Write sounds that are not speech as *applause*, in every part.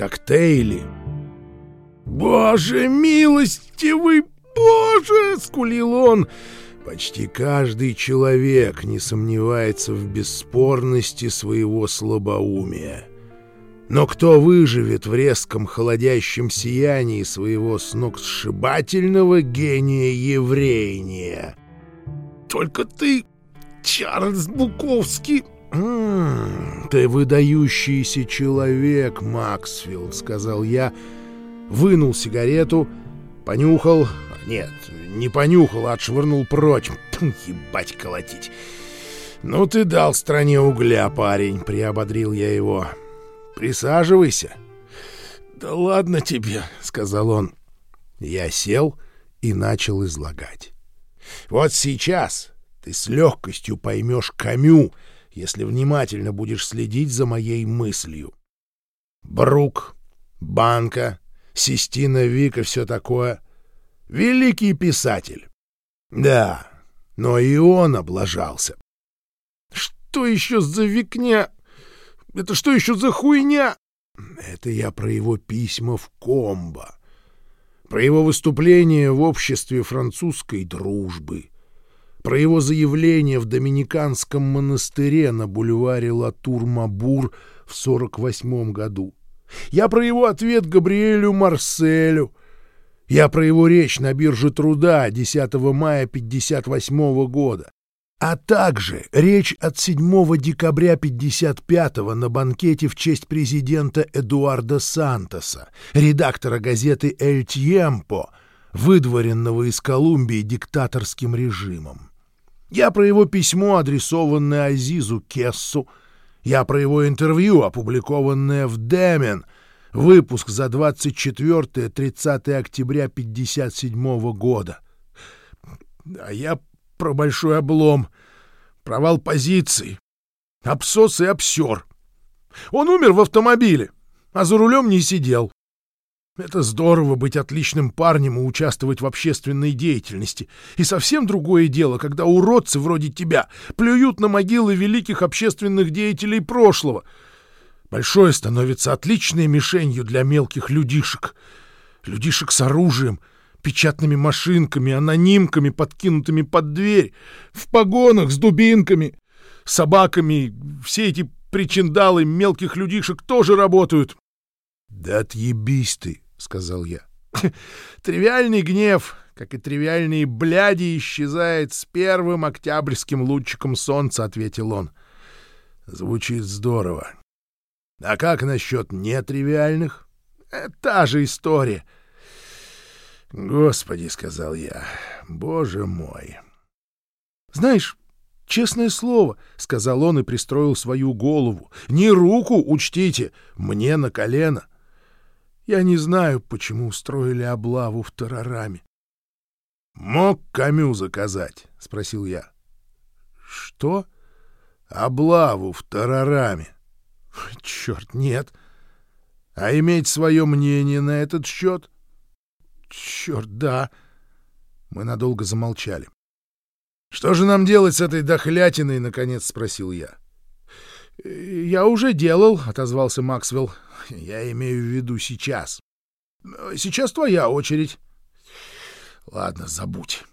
коктейли. «Боже милостивый, боже!» — скулил он. Почти каждый человек не сомневается в бесспорности своего слабоумия. Но кто выживет в резком холодящем сиянии своего сногсшибательного гения еврейния? Только ты, Чарльз Буковский... «М -м, «Ты выдающийся человек, Максфилд», — сказал я, вынул сигарету, понюхал... Нет, не понюхал, а отшвырнул прочь. Ебать колотить. «Ну ты дал стране угля, парень», — приободрил я его. Присаживайся. Да ладно тебе, сказал он. Я сел и начал излагать. Вот сейчас ты с легкостью поймешь Камю, если внимательно будешь следить за моей мыслью. Брук, Банка, Систина Вика, все такое. Великий писатель. Да, но и он облажался. Что еще за викня? Это что еще за хуйня? Это я про его письма в комбо. Про его выступление в обществе французской дружбы. Про его заявление в Доминиканском монастыре на бульваре Латур-Мабур в 48 году. Я про его ответ Габриэлю Марселю. Я про его речь на бирже труда 10 мая 58 года а также речь от 7 декабря 55-го на банкете в честь президента Эдуарда Сантоса, редактора газеты «Эль Тьемпо», выдворенного из Колумбии диктаторским режимом. Я про его письмо, адресованное Азизу Кессу, я про его интервью, опубликованное в «Демен», выпуск за 24-30 октября 57 года. А я про большой облом, провал позиций, обсос и обсер. Он умер в автомобиле, а за рулем не сидел. Это здорово быть отличным парнем и участвовать в общественной деятельности. И совсем другое дело, когда уродцы вроде тебя плюют на могилы великих общественных деятелей прошлого. Большое становится отличной мишенью для мелких людишек. Людишек с оружием, печатными машинками, анонимками, подкинутыми под дверь, в погонах с дубинками, собаками. Все эти причиндалы мелких людишек тоже работают. — Да отъебись ты, — сказал я. *laughs* — Тривиальный гнев, как и тривиальные бляди, исчезает с первым октябрьским лучиком солнца, — ответил он. — Звучит здорово. — А как насчет нетривиальных? — Та же история — «Господи», — сказал я, — «боже мой». «Знаешь, честное слово», — сказал он и пристроил свою голову, — «не руку, учтите, мне на колено». Я не знаю, почему устроили облаву в Тарараме. «Мог Камю заказать?» — спросил я. «Что?» «Облаву в Тарараме». «Черт, нет». «А иметь свое мнение на этот счет?» Черт, да. Мы надолго замолчали. Что же нам делать с этой дохлятиной, наконец спросил я. Я уже делал, отозвался Максвелл. Я имею в виду сейчас. Сейчас твоя очередь. Ладно, забудь.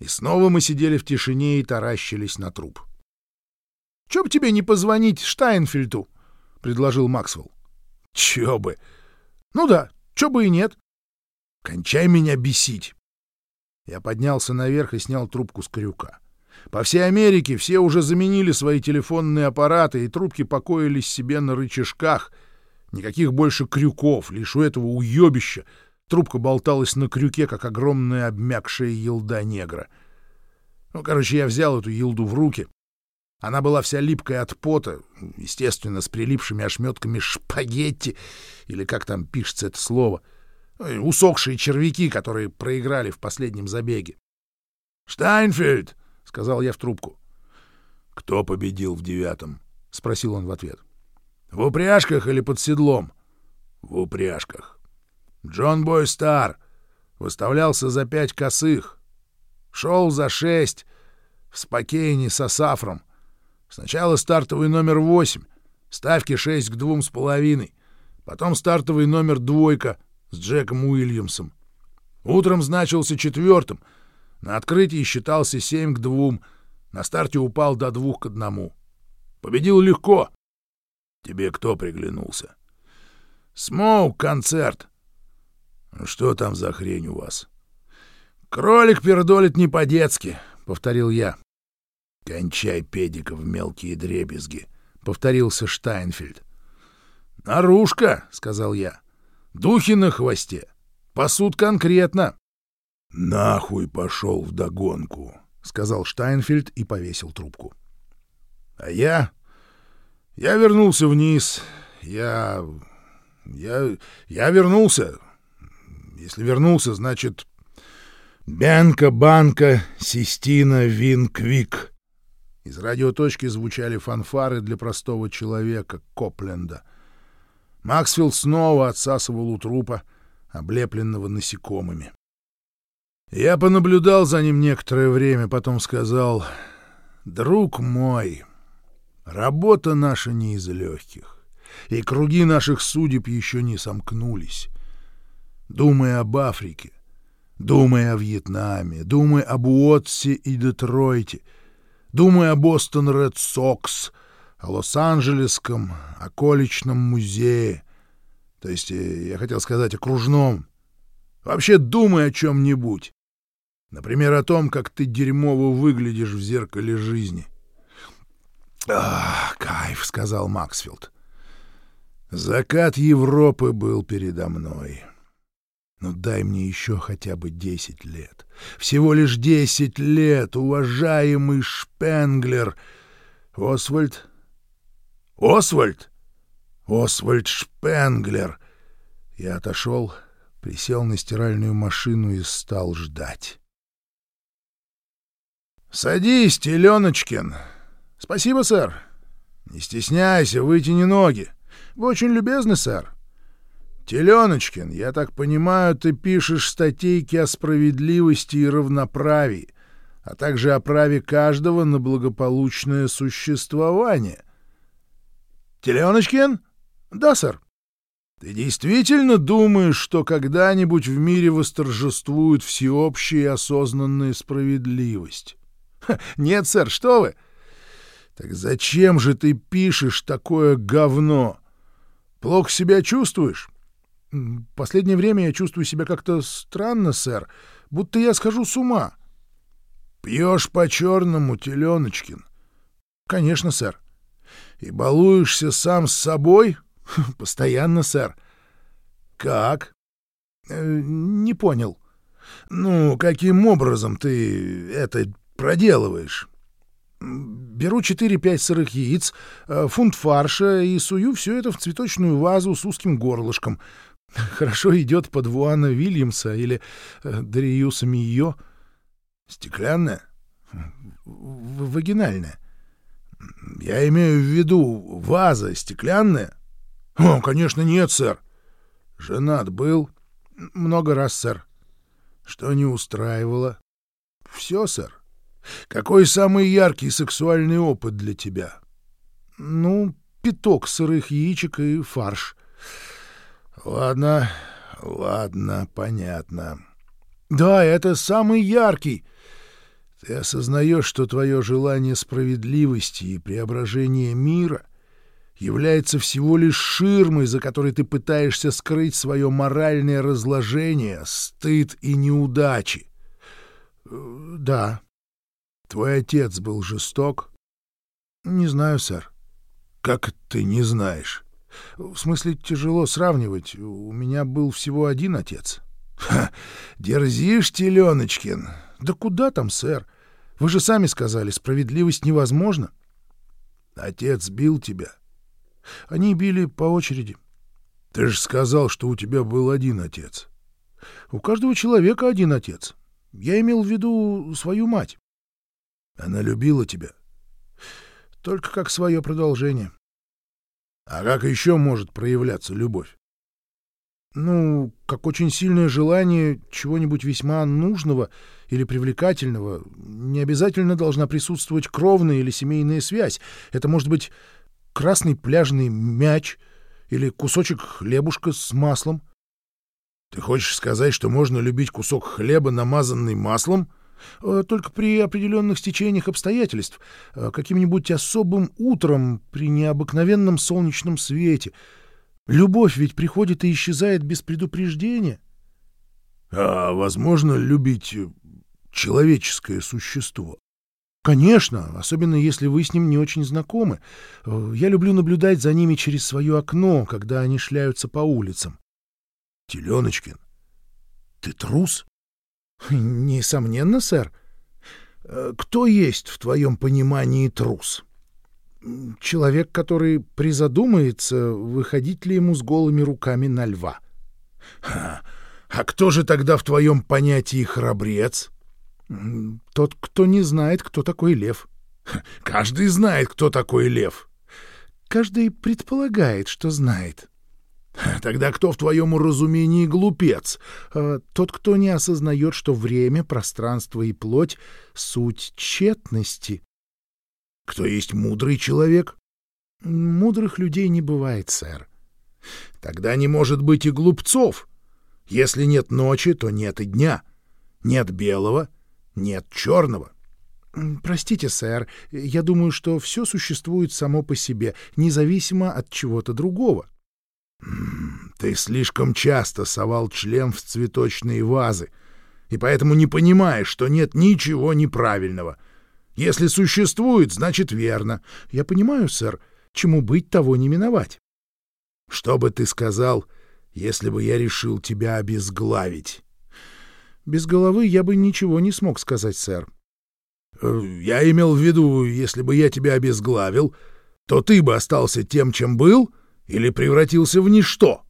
И снова мы сидели в тишине и таращились на труп. — Чё бы тебе не позвонить Штайнфельду? — предложил Максвелл. — Чё бы? — Ну да, чё бы и нет. Кончай меня бесить. Я поднялся наверх и снял трубку с крюка. По всей Америке все уже заменили свои телефонные аппараты, и трубки покоились себе на рычажках. Никаких больше крюков, лишь у этого уебища. Трубка болталась на крюке, как огромная обмякшая елда негра. Ну, короче, я взял эту елду в руки. Она была вся липкая от пота, естественно, с прилипшими ошметками шпагетти, или как там пишется это слово — усохшие червяки, которые проиграли в последнем забеге. «Штайнфельд!» — сказал я в трубку. «Кто победил в девятом?» — спросил он в ответ. «В упряжках или под седлом?» «В упряжках». «Джон Бой Стар выставлялся за пять косых. Шел за шесть в спокейне со сафром. Сначала стартовый номер восемь, ставки шесть к двум с половиной. Потом стартовый номер двойка с Джеком Уильямсом. Утром значился четвертым. На открытии считался семь к двум. На старте упал до двух к одному. Победил легко. Тебе кто приглянулся? Смоук концерт. Что там за хрень у вас? Кролик пердолит не по-детски, повторил я. Кончай педиков в мелкие дребезги, повторился Штайнфельд. Наружка, сказал я. Духи на хвосте. Пасут конкретно. Нахуй пошел в догонку, сказал Штайнфельд и повесил трубку. А я... Я вернулся вниз. Я... Я... Я вернулся. Если вернулся, значит... Бянка, банка, систина, вин, квик. Из радиоточки звучали фанфары для простого человека, Копленда. Максфилд снова отсасывал у трупа, облепленного насекомыми. Я понаблюдал за ним некоторое время, потом сказал, «Друг мой, работа наша не из легких, и круги наших судеб еще не сомкнулись. Думай об Африке, думай о Вьетнаме, думай об Уотсе и Детройте, думай о Бостон Ред Сокс, о Лос-Анджелесском, о количном музее, то есть, э, я хотел сказать, окружном. Вообще думай о чем-нибудь. Например, о том, как ты дерьмово выглядишь в зеркале жизни. «Ах, кайф», — сказал Максфилд. «Закат Европы был передо мной. Ну дай мне еще хотя бы десять лет. Всего лишь десять лет, уважаемый Шпенглер. Освальд? Освальд? Освальд Шпенглер. Я отошел, присел на стиральную машину и стал ждать. «Садись, Теленочкин!» «Спасибо, сэр!» «Не стесняйся, вытяни ноги!» «Вы очень любезны, сэр!» «Теленочкин, я так понимаю, ты пишешь статейки о справедливости и равноправии, а также о праве каждого на благополучное существование». «Теленочкин?» «Да, сэр». «Ты действительно думаешь, что когда-нибудь в мире восторжествует всеобщая осознанная справедливость?» «Нет, сэр, что вы!» «Так зачем же ты пишешь такое говно? Плохо себя чувствуешь?» «Последнее время я чувствую себя как-то странно, сэр, будто я схожу с ума». «Пьешь по-черному, Теленочкин?» «Конечно, сэр». «И балуешься сам с собой?» *laughs* «Постоянно, сэр». «Как?» э, «Не понял». «Ну, каким образом ты это проделываешь?» Беру 4-5 сырых яиц, э, фунт фарша и сую все это в цветочную вазу с узким горлышком. *laughs* Хорошо идет под Вуана Вильямса или э, Дариюса Мийо. Стеклянная? Вагинальная. Я имею в виду ваза стеклянная? О, конечно, нет, сэр. Женат был? Много раз, сэр. Что не устраивало? Все, сэр. Какой самый яркий сексуальный опыт для тебя? Ну, пяток сырых яичек и фарш. Ладно, ладно, понятно. Да, это самый яркий. Ты осознаешь, что твое желание справедливости и преображения мира является всего лишь ширмой, за которой ты пытаешься скрыть свое моральное разложение, стыд и неудачи. Э, да, Твой отец был жесток? — Не знаю, сэр. — Как ты не знаешь? — В смысле, тяжело сравнивать. У меня был всего один отец.! Дерзишь, Теленочкин? — Да куда там, сэр? Вы же сами сказали, справедливость невозможна. — Отец бил тебя? — Они били по очереди. — Ты же сказал, что у тебя был один отец. — У каждого человека один отец. Я имел в виду свою мать. Она любила тебя. Только как свое продолжение. А как еще может проявляться любовь? Ну, как очень сильное желание чего-нибудь весьма нужного или привлекательного. Не обязательно должна присутствовать кровная или семейная связь. Это может быть красный пляжный мяч Или кусочек хлебушка с маслом. Ты хочешь сказать, что можно любить кусок хлеба, намазанный маслом? Э, только при определенных стечениях обстоятельств, э, каким-нибудь особым утром при необыкновенном солнечном свете. Любовь ведь приходит и исчезает без предупреждения. А возможно любить человеческое существо? Конечно, особенно если вы с ним не очень знакомы. Э, я люблю наблюдать за ними через свое окно, когда они шляются по улицам. Теленочкин, ты трус? *laughs* Несомненно, сэр. Э, кто есть в твоем понимании трус? Человек, который призадумается, выходить ли ему с голыми руками на льва. А кто же тогда в твоем понятии храбрец? Тот, кто не знает, кто такой лев. Каждый знает, кто такой лев. Каждый предполагает, что знает. Тогда кто в твоем уразумении глупец? А, тот, кто не осознает, что время, пространство и плоть — суть тщетности. Кто есть мудрый человек? Мудрых людей не бывает, сэр. Тогда не может быть и глупцов. Если нет ночи, то нет и дня. Нет белого — нет черного. Простите, сэр, я думаю, что все существует само по себе, независимо от чего-то другого. Ты слишком часто совал член в цветочные вазы, и поэтому не понимаешь, что нет ничего неправильного. Если существует, значит верно. Я понимаю, сэр, чему быть, того не миновать. Что бы ты сказал, если бы я решил тебя обезглавить? Без головы я бы ничего не смог сказать, сэр. Э, — Я имел в виду, если бы я тебя обезглавил, то ты бы остался тем, чем был, или превратился в ничто?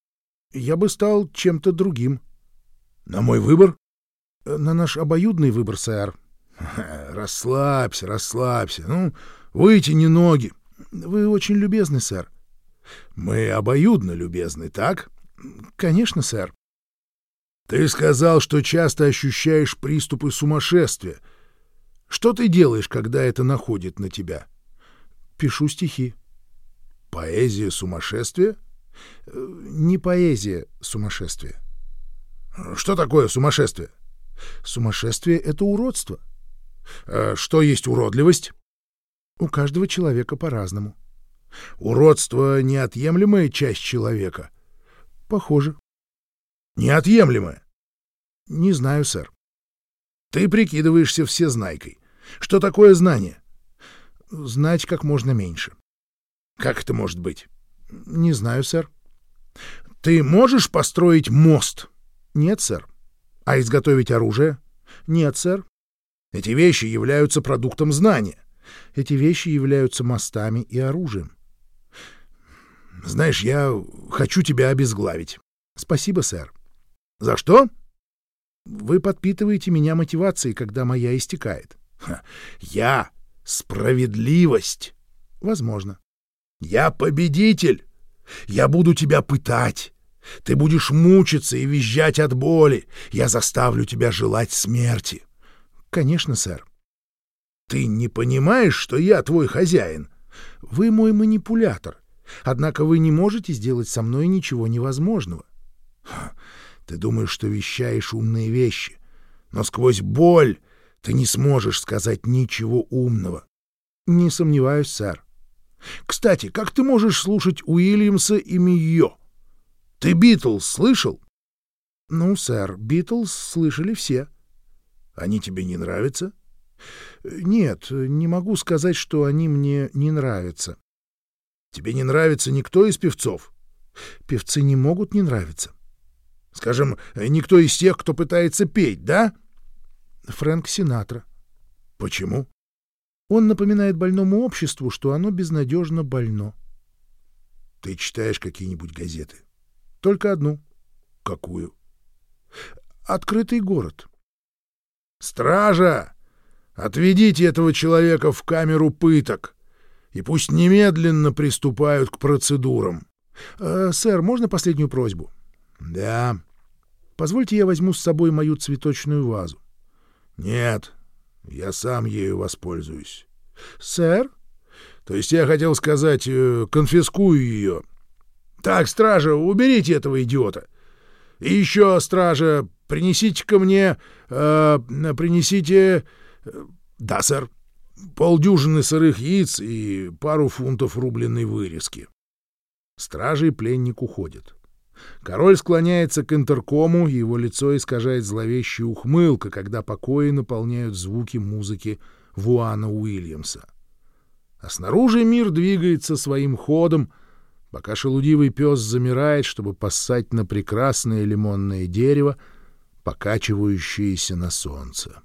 — Я бы стал чем-то другим. — На мой выбор? Э, — На наш обоюдный выбор, сэр. *laughs* — Расслабься, расслабься. Ну, вытяни ноги. — Вы очень любезны, сэр. — Мы обоюдно любезны, так? — Конечно, сэр. Ты сказал, что часто ощущаешь приступы сумасшествия. Что ты делаешь, когда это находит на тебя? Пишу стихи. Поэзия сумасшествия? Не поэзия сумасшествия. Что такое сумасшествие? Сумасшествие — это уродство. А что есть уродливость? У каждого человека по-разному. Уродство — неотъемлемая часть человека. Похоже. Неотъемлемое. Не знаю, сэр. Ты прикидываешься всезнайкой. Что такое знание? Знать как можно меньше. Как это может быть? Не знаю, сэр. Ты можешь построить мост? Нет, сэр. А изготовить оружие? Нет, сэр. Эти вещи являются продуктом знания. Эти вещи являются мостами и оружием. Знаешь, я хочу тебя обезглавить. Спасибо, сэр. За что? Вы подпитываете меня мотивацией, когда моя истекает. Ха, я — справедливость. Возможно. Я победитель. Я буду тебя пытать. Ты будешь мучиться и визжать от боли. Я заставлю тебя желать смерти. Конечно, сэр. Ты не понимаешь, что я твой хозяин? Вы мой манипулятор. Однако вы не можете сделать со мной ничего невозможного. Ты думаешь, что вещаешь умные вещи, но сквозь боль ты не сможешь сказать ничего умного. Не сомневаюсь, сэр. Кстати, как ты можешь слушать Уильямса и Мийо? Ты Битлз слышал? Ну, сэр, Битлз слышали все. Они тебе не нравятся? Нет, не могу сказать, что они мне не нравятся. Тебе не нравится никто из певцов? Певцы не могут не нравиться. Скажем, никто из тех, кто пытается петь, да? Фрэнк Синатра. Почему? Он напоминает больному обществу, что оно безнадежно больно. Ты читаешь какие-нибудь газеты? Только одну. Какую? Открытый город. Стража! Отведите этого человека в камеру пыток, и пусть немедленно приступают к процедурам. Э, сэр, можно последнюю просьбу? Да. Позвольте я возьму с собой мою цветочную вазу. Нет, я сам ею воспользуюсь. Сэр? То есть я хотел сказать, э, конфискую ее. Так, стража, уберите этого идиота. И еще, стража, принесите ко мне... Э, принесите... Э, да, сэр. Полдюжины сырых яиц и пару фунтов рубленной вырезки. Стражи и пленник уходят. Король склоняется к интеркому, и его лицо искажает зловещая ухмылка, когда покои наполняют звуки музыки Вуана Уильямса. А снаружи мир двигается своим ходом, пока шелудивый пес замирает, чтобы поссать на прекрасное лимонное дерево, покачивающееся на солнце.